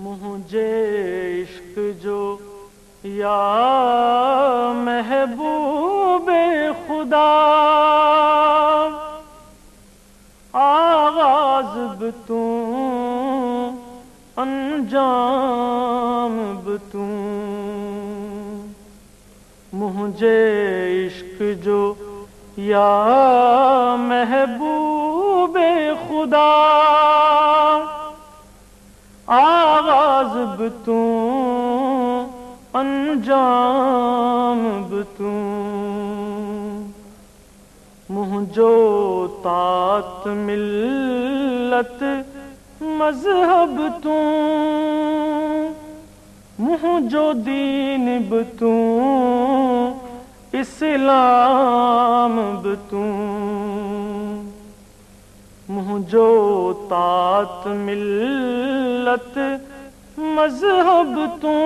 مجھے عشق جو یا محبوب خدا آغاز بتوں، انجام بتوں۔ مجھے عشق جو یا محبوب خدا آغاز بتوں انجام بتوں۔ جو تات ملت مذہب جو دین بتوں، اسلام بتوں۔ جو تات ملت مذہب تو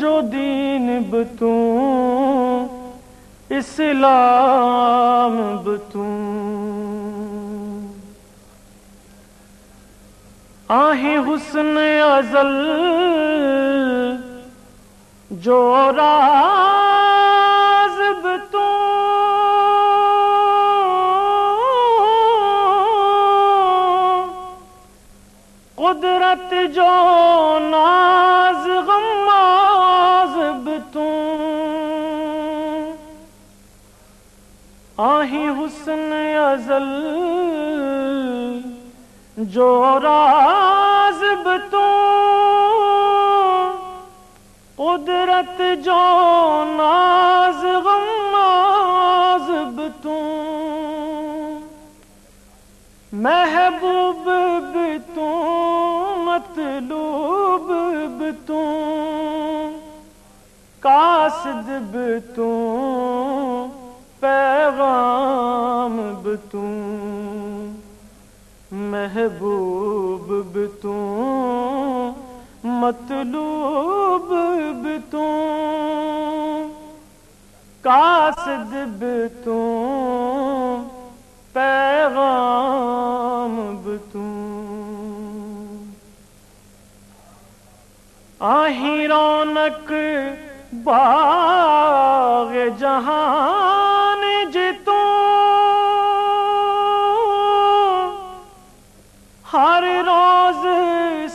جو دین بتوں اسلام بتوں۔ آہیں حسن ازل جو راز قدرت جو ناز، غماز بتوں۔ آہیں حسن ازل جو راز بتوں۔ قدرت جو ناز، غماز بتوں۔ محبوب مطلوب بتوں قاصد بتوں پیغام بتوں محبوب بتوں مطلوب بتوں قاصد بتوں پیغام آہی رونق باغ جہان جتوں۔ ہر روز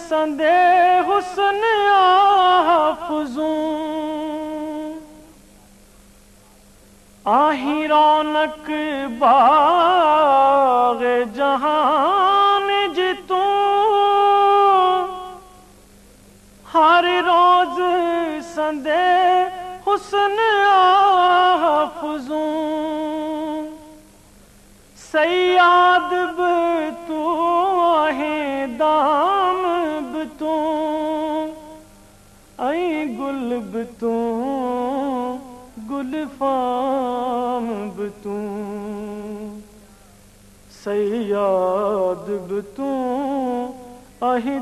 سندے حسن آفزوں۔ آہی رونق باغ حسن آفزوں۔ سیاد بتوں آہیں دام بتوں۔ این گل بتوں، گل فام بتوں۔ سیاد بتوں آہیں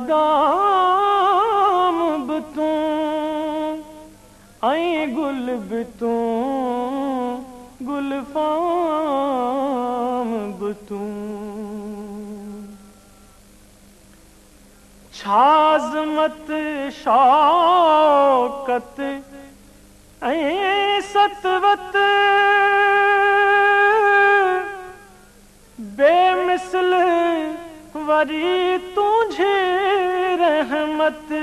این گل بتوں گل فام بتوں چھازمت شوکت اے ستوت۔ بے مثل وری تجھے رحمت۔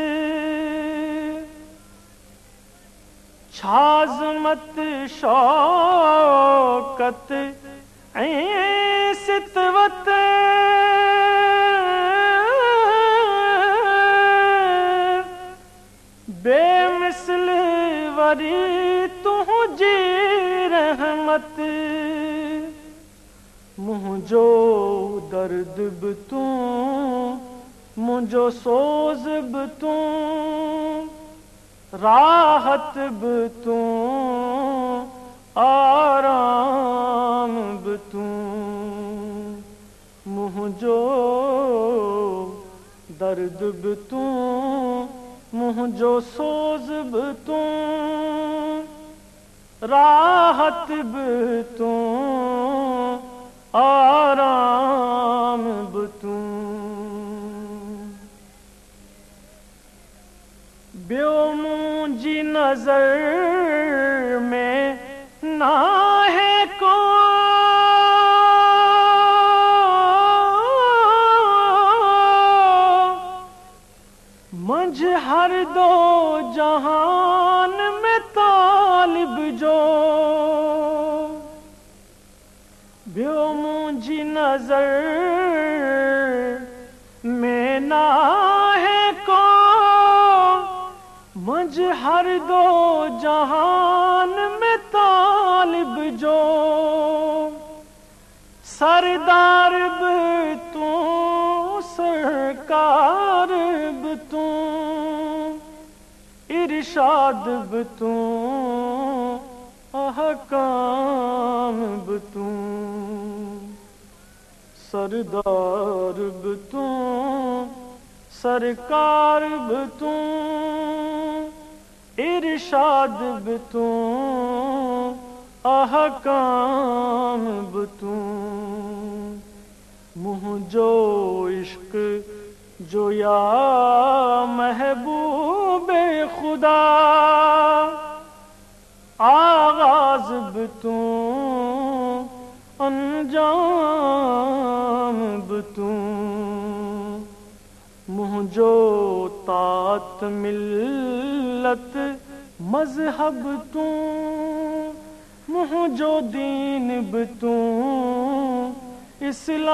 چھازمت شوکت ستوت بے مثل وری تجھے جی رحمت۔ مجھو درد بتوں مجھو سوز بتوں۔ راحت بتوں آرام بتوں مجھو درد بتوں مجھو سوز بتوں راحت بتوں بتوں۔ نظر میں نہ ہے کو۔ منج ہر دو جہان میں طالب جو۔ بیو مونجی نظر منج ہر دو جہان میں طالب جو سردار تو سرکار تو ارشاد تو احکام بھی تو سردار بھی تو سرکار بھی تو ارشاد بھی احکام منہ جو عشق، جو یا محبوب خدا۔ آغاز بھی انجام بھی تو منہ جو تات ملت مذہب تو منہ جو دین بتوں تو اسلام